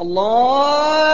الله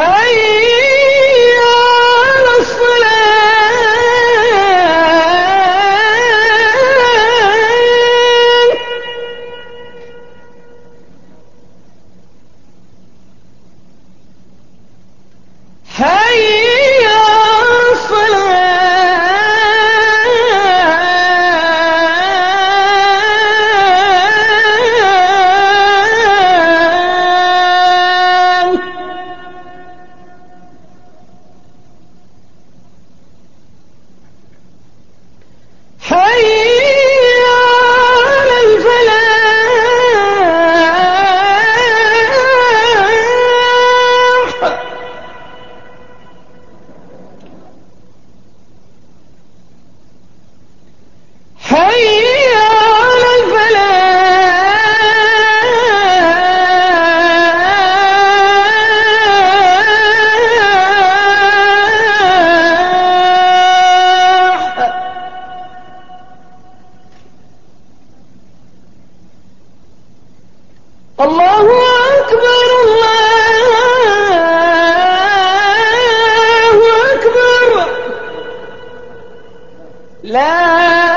شيء لا